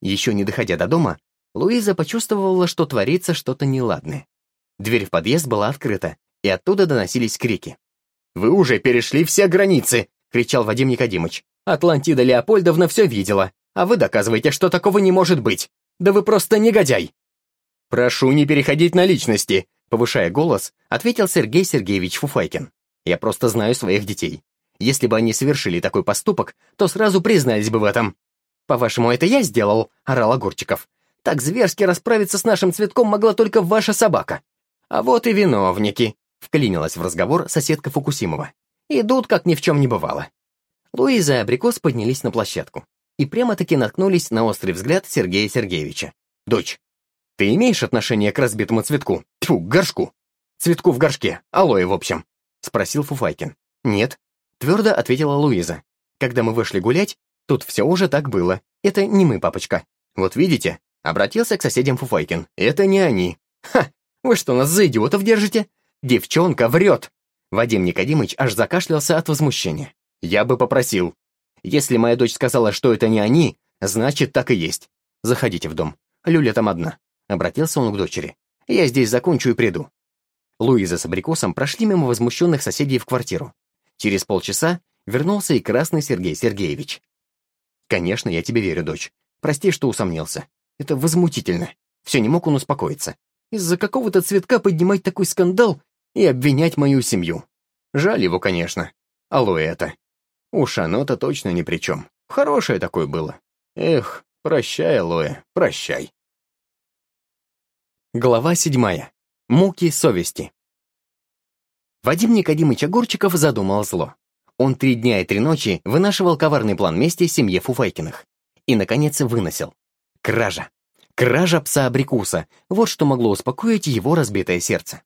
Еще не доходя до дома, Луиза почувствовала, что творится что-то неладное. Дверь в подъезд была открыта, и оттуда доносились крики. «Вы уже перешли все границы!» — кричал Вадим Никодимыч. «Атлантида Леопольдовна все видела, а вы доказываете, что такого не может быть. Да вы просто негодяй!» «Прошу не переходить на личности», — повышая голос, ответил Сергей Сергеевич Фуфайкин. «Я просто знаю своих детей. Если бы они совершили такой поступок, то сразу признались бы в этом». «По-вашему, это я сделал?» — орал Огурчиков. «Так зверски расправиться с нашим цветком могла только ваша собака. А вот и виновники», — вклинилась в разговор соседка Фукусимова. «Идут, как ни в чем не бывало». Луиза и Абрикос поднялись на площадку и прямо-таки наткнулись на острый взгляд Сергея Сергеевича. «Дочь, ты имеешь отношение к разбитому цветку? Тьфу, к горшку. Цветку в горшке, алоэ в общем», — спросил Фуфайкин. «Нет», — твердо ответила Луиза. «Когда мы вышли гулять, тут все уже так было. Это не мы, папочка. Вот видите?» — обратился к соседям Фуфайкин. «Это не они». «Ха! Вы что, нас за идиотов держите? Девчонка врет!» Вадим Никодимыч аж закашлялся от возмущения. «Я бы попросил. Если моя дочь сказала, что это не они, значит, так и есть. Заходите в дом. Люля там одна. Обратился он к дочери. «Я здесь закончу и приду». Луиза с абрикосом прошли мимо возмущенных соседей в квартиру. Через полчаса вернулся и красный Сергей Сергеевич. «Конечно, я тебе верю, дочь. Прости, что усомнился. Это возмутительно. Все не мог он успокоиться. Из-за какого-то цветка поднимать такой скандал и обвинять мою семью. Жаль его, конечно. Алоэ это. Уж оно-то точно ни при чем. Хорошее такое было. Эх, прощай, Алоэ, прощай. Глава седьмая. Муки совести. Вадим Никодимыч Огурчиков задумал зло. Он три дня и три ночи вынашивал коварный план мести семье Фуфайкиных. И, наконец, выносил. Кража. Кража пса-абрикуса. Вот что могло успокоить его разбитое сердце.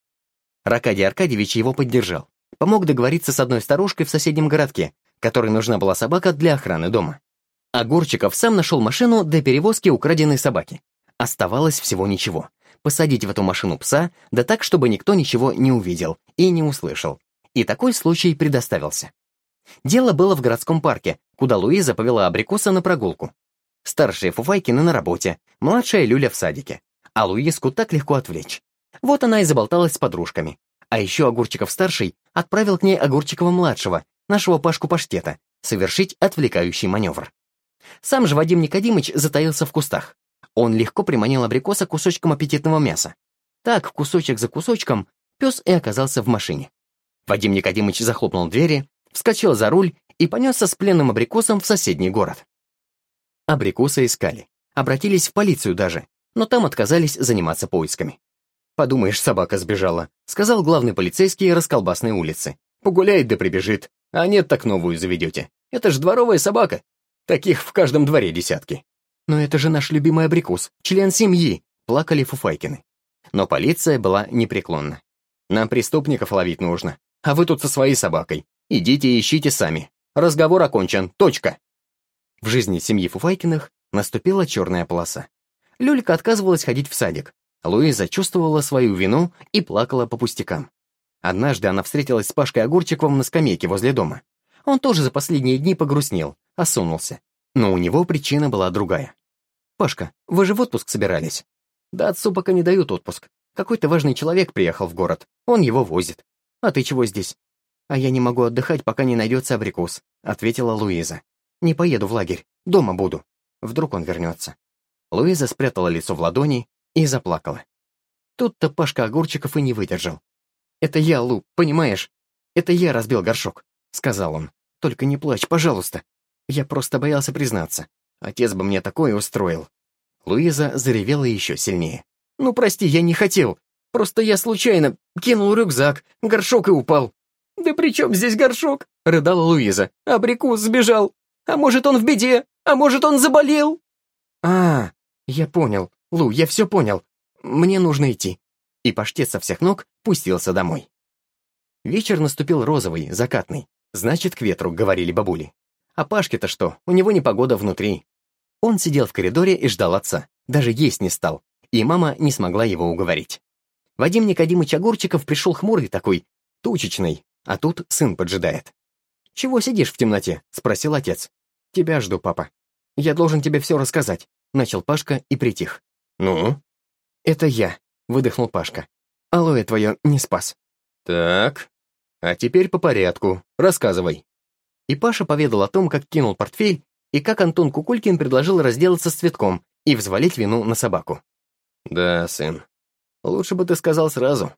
Ракадий Аркадьевич его поддержал. Помог договориться с одной старушкой в соседнем городке, которой нужна была собака для охраны дома. Огурчиков сам нашел машину для перевозки украденной собаки. Оставалось всего ничего посадить в эту машину пса, да так, чтобы никто ничего не увидел и не услышал. И такой случай предоставился. Дело было в городском парке, куда Луиза повела абрикоса на прогулку. Старшие Фуфайкины на работе, младшая Люля в садике. А Луизку так легко отвлечь. Вот она и заболталась с подружками. А еще Огурчиков-старший отправил к ней Огурчикова-младшего, нашего Пашку-паштета, совершить отвлекающий маневр. Сам же Вадим Никодимыч затаился в кустах. Он легко приманил абрикоса кусочком аппетитного мяса. Так, кусочек за кусочком, пес и оказался в машине. Вадим Никодимыч захлопнул двери, вскочил за руль и понесся с пленным абрикосом в соседний город. Абрикоса искали, обратились в полицию даже, но там отказались заниматься поисками. «Подумаешь, собака сбежала», — сказал главный полицейский расколбасной улицы. «Погуляет да прибежит, а нет, так новую заведете. Это ж дворовая собака. Таких в каждом дворе десятки». «Но это же наш любимый абрикос, член семьи!» — плакали Фуфайкины. Но полиция была непреклонна. «Нам преступников ловить нужно, а вы тут со своей собакой. Идите и ищите сами. Разговор окончен. Точка!» В жизни семьи Фуфайкиных наступила черная полоса. Люлька отказывалась ходить в садик. Луиза чувствовала свою вину и плакала по пустякам. Однажды она встретилась с Пашкой Огурчиковым на скамейке возле дома. Он тоже за последние дни погрустнел, осунулся. Но у него причина была другая. «Пашка, вы же в отпуск собирались?» «Да отцу пока не дают отпуск. Какой-то важный человек приехал в город. Он его возит. А ты чего здесь?» «А я не могу отдыхать, пока не найдется абрикос», — ответила Луиза. «Не поеду в лагерь. Дома буду. Вдруг он вернется». Луиза спрятала лицо в ладони и заплакала. Тут-то Пашка Огурчиков и не выдержал. «Это я, Лу, понимаешь? Это я разбил горшок», — сказал он. «Только не плачь, пожалуйста. Я просто боялся признаться. Отец бы мне такое устроил. Луиза заревела еще сильнее. «Ну, прости, я не хотел. Просто я случайно кинул рюкзак, горшок и упал». «Да при чем здесь горшок?» — рыдала Луиза. «Абрикус сбежал. А может, он в беде? А может, он заболел?» «А, я понял. Лу, я все понял. Мне нужно идти». И паштет со всех ног пустился домой. Вечер наступил розовый, закатный. Значит, к ветру, говорили бабули. А Пашке-то что, у него непогода внутри. Он сидел в коридоре и ждал отца, даже есть не стал, и мама не смогла его уговорить. Вадим Никодимыч Огурчиков пришел хмурый такой, тучечный, а тут сын поджидает. «Чего сидишь в темноте?» — спросил отец. «Тебя жду, папа. Я должен тебе все рассказать», — начал Пашка и притих. «Ну?» «Это я», — выдохнул Пашка. алоэ твое не спас. Так, а теперь по порядку. Рассказывай. И Паша поведал о том, как кинул портфель, и как Антон Кукулькин предложил разделаться с цветком и взвалить вину на собаку. Да, сын. Лучше бы ты сказал сразу.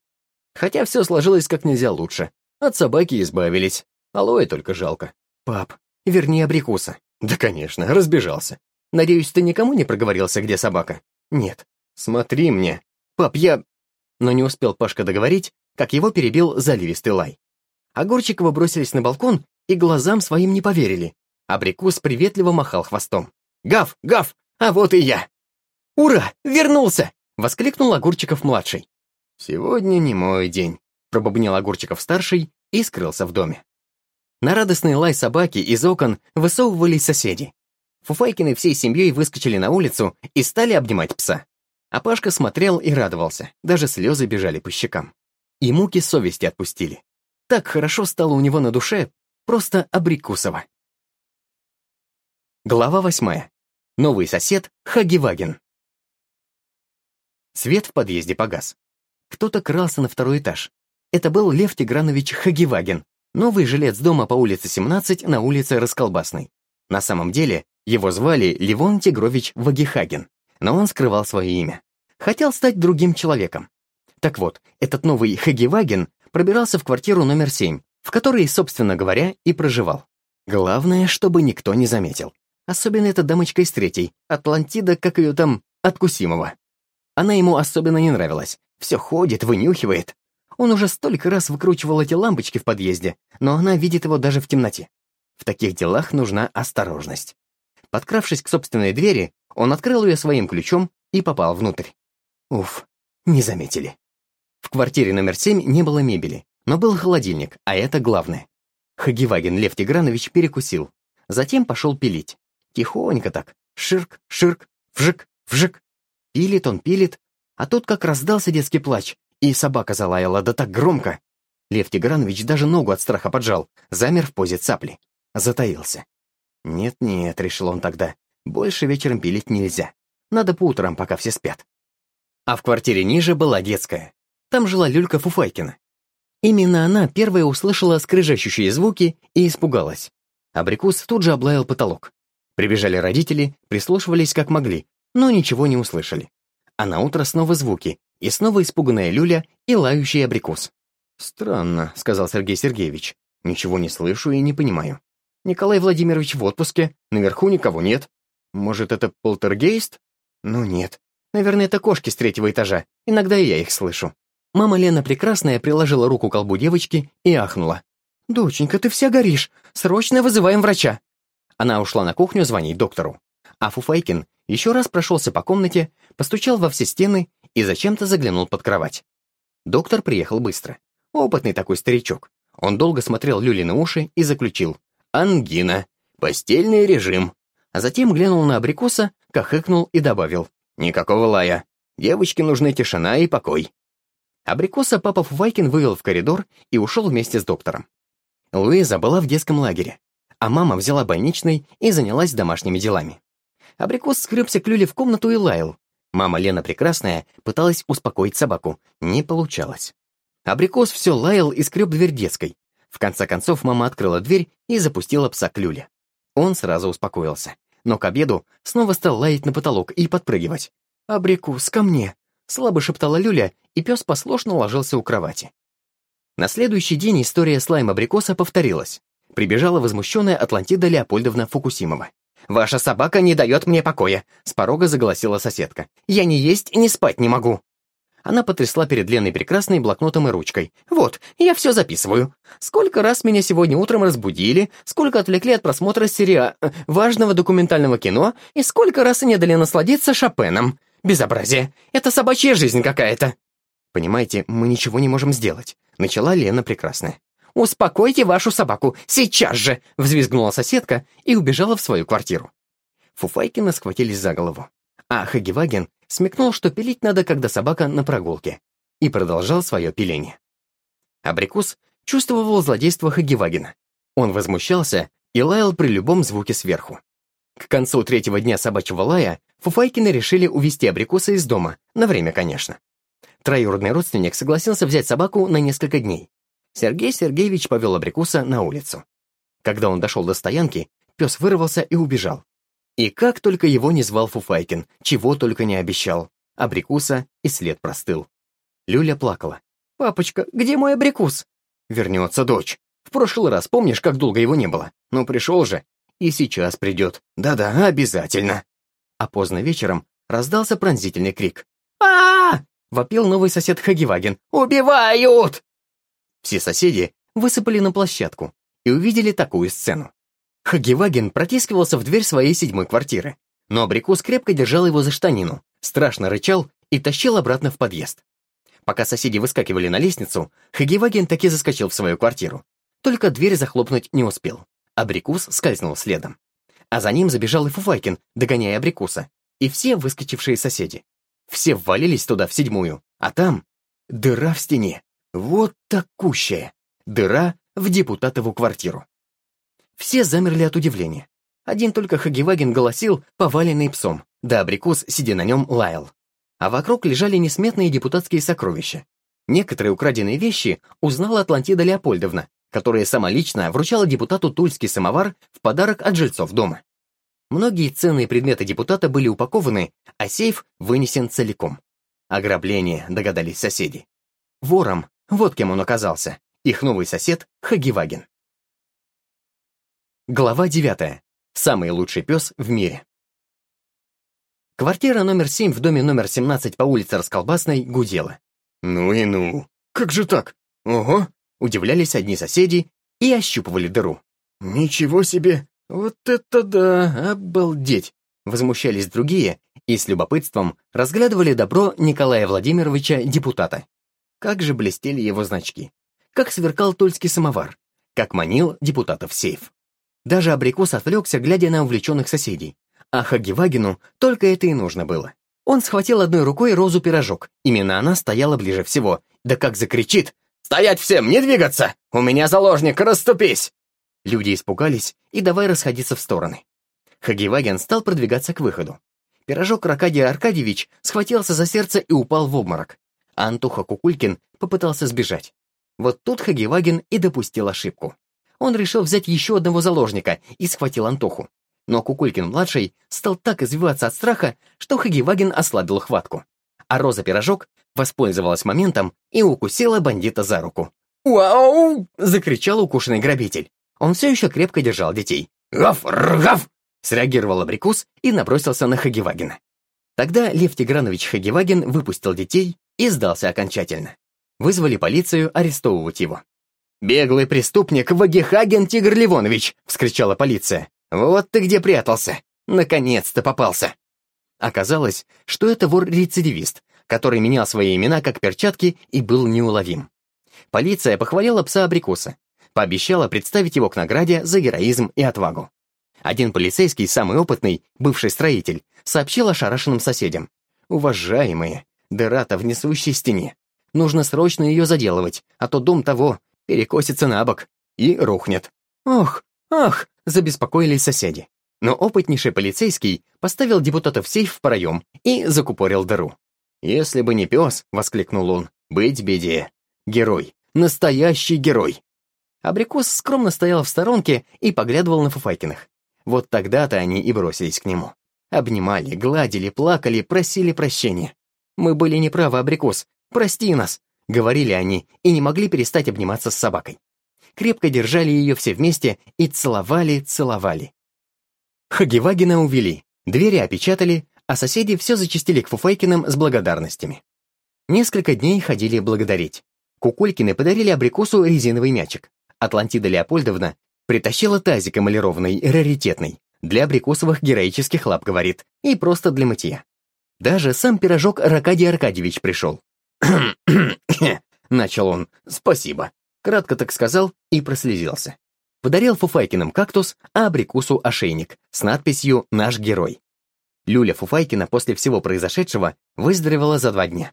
Хотя все сложилось как нельзя лучше. От собаки избавились. Алоэ только жалко. Пап, верни абрикуса. Да, конечно, разбежался. Надеюсь, ты никому не проговорился, где собака? Нет. Смотри мне. Пап, я... Но не успел Пашка договорить, как его перебил заливистый лай. Огурчикова бросились на балкон и глазам своим не поверили. Абрикус приветливо махал хвостом. «Гав! Гав! А вот и я!» «Ура! Вернулся!» — воскликнул Огурчиков-младший. «Сегодня не мой день», — пробубнил Огурчиков-старший и скрылся в доме. На радостный лай собаки из окон высовывались соседи. Фуфайкины всей семьей выскочили на улицу и стали обнимать пса. А Пашка смотрел и радовался, даже слезы бежали по щекам. И муки совести отпустили. Так хорошо стало у него на душе, просто абрикусово. Глава восьмая. Новый сосед Хагиваген. Свет в подъезде погас. Кто-то крался на второй этаж. Это был Лев Тигранович Хагиваген, новый жилец дома по улице 17 на улице Расколбасной. На самом деле, его звали Левон Тигрович Вагихаген, но он скрывал свое имя. Хотел стать другим человеком. Так вот, этот новый Хагиваген пробирался в квартиру номер 7, в которой, собственно говоря, и проживал. Главное, чтобы никто не заметил. Особенно эта дамочка из третьей, Атлантида, как ее там, Откусимова. Она ему особенно не нравилась. Все ходит, вынюхивает. Он уже столько раз выкручивал эти лампочки в подъезде, но она видит его даже в темноте. В таких делах нужна осторожность. Подкравшись к собственной двери, он открыл ее своим ключом и попал внутрь. Уф, не заметили. В квартире номер 7 не было мебели, но был холодильник, а это главное. Хагиваген Лев Тигранович перекусил. Затем пошел пилить. Тихонько так. Ширк, ширк, вжик, вжик. Пилит он, пилит. А тут как раздался детский плач, и собака залаяла, да так громко. Лев Тигранович даже ногу от страха поджал, замер в позе цапли. Затаился. «Нет-нет», — решил он тогда, — «больше вечером пилить нельзя. Надо по утрам, пока все спят». А в квартире ниже была детская. Там жила Люлька Фуфайкина. Именно она первая услышала скрыжащущие звуки и испугалась. Абрикус тут же облаял потолок. Прибежали родители, прислушивались как могли, но ничего не услышали. А на утро снова звуки, и снова испуганная люля и лающий абрикос. «Странно», — сказал Сергей Сергеевич. «Ничего не слышу и не понимаю. Николай Владимирович в отпуске, наверху никого нет. Может, это полтергейст? Ну нет. Наверное, это кошки с третьего этажа. Иногда и я их слышу». Мама Лена Прекрасная приложила руку к колбу девочки и ахнула. «Доченька, ты вся горишь. Срочно вызываем врача». Она ушла на кухню звонить доктору. А Фуфайкин еще раз прошелся по комнате, постучал во все стены и зачем-то заглянул под кровать. Доктор приехал быстро. Опытный такой старичок. Он долго смотрел Люли на уши и заключил. «Ангина. Постельный режим». А затем глянул на абрикоса, кахыкнул и добавил. «Никакого лая. Девочке нужны тишина и покой». Абрикоса папа Фуфайкин вывел в коридор и ушел вместе с доктором. Луиза была в детском лагере а мама взяла больничный и занялась домашними делами. Абрикос скребся к Люле в комнату и лаял. Мама Лена Прекрасная пыталась успокоить собаку. Не получалось. Абрикос все лаял и скреб дверь детской. В конце концов мама открыла дверь и запустила пса к Люле. Он сразу успокоился. Но к обеду снова стал лаять на потолок и подпрыгивать. «Абрикос, ко мне!» — слабо шептала Люля, и пес послушно ложился у кровати. На следующий день история слайм-абрикоса повторилась. Прибежала возмущенная Атлантида Леопольдовна Фукусимова. «Ваша собака не дает мне покоя», — с порога заголосила соседка. «Я ни есть, ни спать не могу». Она потрясла перед Леной Прекрасной блокнотом и ручкой. «Вот, я все записываю. Сколько раз меня сегодня утром разбудили, сколько отвлекли от просмотра сериа... Э, важного документального кино, и сколько раз не дали насладиться Шопеном. Безобразие. Это собачья жизнь какая-то». «Понимаете, мы ничего не можем сделать», — начала Лена Прекрасная. «Успокойте вашу собаку, сейчас же!» — взвизгнула соседка и убежала в свою квартиру. Фуфайкина схватились за голову. А Хагеваген смекнул, что пилить надо, когда собака на прогулке, и продолжал свое пиление. Абрикус чувствовал злодейство Хагевагена. Он возмущался и лаял при любом звуке сверху. К концу третьего дня собачьего лая Фуфайкины решили увести абрикоса из дома, на время, конечно. Троюродный родственник согласился взять собаку на несколько дней. Сергей Сергеевич повел абрикуса на улицу. Когда он дошел до стоянки, пес вырвался и убежал. И как только его не звал Фуфайкин, чего только не обещал. Абрикуса и след простыл. Люля плакала. «Папочка, где мой абрикус?» «Вернется дочь. В прошлый раз помнишь, как долго его не было? Ну, пришел же. И сейчас придет. Да-да, обязательно». А поздно вечером раздался пронзительный крик. а, -а, вопил новый сосед Хагиваген. «Убивают!» Все соседи высыпали на площадку и увидели такую сцену. Хагиваген протискивался в дверь своей седьмой квартиры, но абрикос крепко держал его за штанину, страшно рычал и тащил обратно в подъезд. Пока соседи выскакивали на лестницу, Хагиваген таки заскочил в свою квартиру. Только дверь захлопнуть не успел. Абрикус скользнул следом. А за ним забежал и Фуфайкин, догоняя Абрикуса, и все выскочившие соседи. Все ввалились туда, в седьмую, а там дыра в стене. Вот такущая. Дыра в депутатову квартиру. Все замерли от удивления. Один только Хагиваген голосил, поваленный псом, да абрикос, сидя на нем, лаял. А вокруг лежали несметные депутатские сокровища. Некоторые украденные вещи узнала Атлантида Леопольдовна, которая сама лично вручала депутату тульский самовар в подарок от жильцов дома. Многие ценные предметы депутата были упакованы, а сейф вынесен целиком. Ограбление, догадались соседи. Вором, вот кем он оказался, их новый сосед Хагиваген. Глава 9. Самый лучший пес в мире. Квартира номер 7 в доме номер 17 по улице Расколбасной гудела. «Ну и ну! Как же так? Ого!» Удивлялись одни соседи и ощупывали дыру. «Ничего себе! «Вот это да! Обалдеть!» Возмущались другие и с любопытством разглядывали добро Николая Владимировича, депутата. Как же блестели его значки. Как сверкал тульский самовар. Как манил депутатов сейф. Даже абрикос отвлекся, глядя на увлеченных соседей. А Хагивагину только это и нужно было. Он схватил одной рукой розу-пирожок. Именно она стояла ближе всего. Да как закричит «Стоять всем, не двигаться! У меня заложник, расступись!» Люди испугались и давай расходиться в стороны. Хагиваген стал продвигаться к выходу. Пирожок Аркадий Аркадьевич схватился за сердце и упал в обморок, а Антоха Кукулькин попытался сбежать. Вот тут Хагиваген и допустил ошибку. Он решил взять еще одного заложника и схватил Антоху. Но Кукулькин-младший стал так извиваться от страха, что Хагиваген ослабил хватку. А Роза-пирожок воспользовалась моментом и укусила бандита за руку. «Уау!» — закричал укушенный грабитель. Он все еще крепко держал детей. «Гав! Ргав!» среагировал абрикус и набросился на Хагевагена. Тогда Лев Тигранович Хагеваген выпустил детей и сдался окончательно. Вызвали полицию арестовывать его. «Беглый преступник Вагихаген Тигр Ливонович!» — вскричала полиция. «Вот ты где прятался! Наконец-то попался!» Оказалось, что это вор-рецидивист, который менял свои имена как перчатки и был неуловим. Полиция похвалила пса Абрикоса, пообещала представить его к награде за героизм и отвагу. Один полицейский, самый опытный, бывший строитель, сообщил ошарашенным соседям. «Уважаемые, дыра-то в несущей стене. Нужно срочно ее заделывать, а то дом того перекосится на бок и рухнет». «Ох, ах!» — забеспокоились соседи. Но опытнейший полицейский поставил депутата в сейф в проем и закупорил дыру. «Если бы не пес», — воскликнул он, — «быть беде. Герой, настоящий герой». Абрикос скромно стоял в сторонке и поглядывал на Фуфайкиных. Вот тогда-то они и бросились к нему. Обнимали, гладили, плакали, просили прощения. «Мы были неправы, Абрикос, прости нас», — говорили они и не могли перестать обниматься с собакой. Крепко держали ее все вместе и целовали, целовали. Хагивагина увели, двери опечатали, а соседи все зачистили к Фуфайкиным с благодарностями. Несколько дней ходили благодарить. Кукулькины подарили абрикосу резиновый мячик. Атлантида Леопольдовна притащила тазик эмалированный, раритетный, для абрикосовых героических лап, говорит, и просто для мытья. Даже сам пирожок Аркадий Аркадьевич пришел. Начал он. «Спасибо». Кратко так сказал и прослезился. Подарил Фуфайкиным кактус, а абрикусу ошейник с надписью «Наш герой». Люля Фуфайкина после всего произошедшего выздоровела за два дня.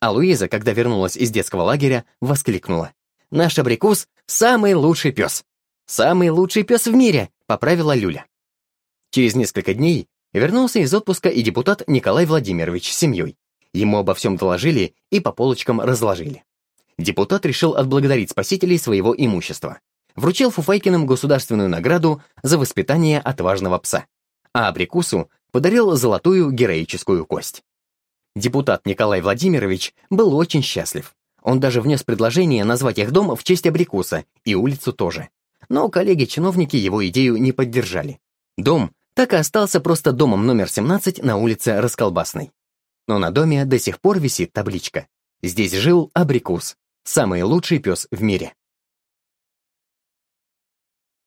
А Луиза, когда вернулась из детского лагеря, воскликнула. Наш абрикос — самый лучший пес. Самый лучший пес в мире, поправила Люля. Через несколько дней вернулся из отпуска и депутат Николай Владимирович с семьей. Ему обо всем доложили и по полочкам разложили. Депутат решил отблагодарить спасителей своего имущества. Вручил Фуфайкиным государственную награду за воспитание отважного пса, а Абрикусу подарил золотую героическую кость. Депутат Николай Владимирович был очень счастлив. Он даже внес предложение назвать их дом в честь Абрикуса, и улицу тоже. Но коллеги-чиновники его идею не поддержали. Дом так и остался просто домом номер 17 на улице Расколбасной. Но на доме до сих пор висит табличка. Здесь жил Абрикус, самый лучший пес в мире.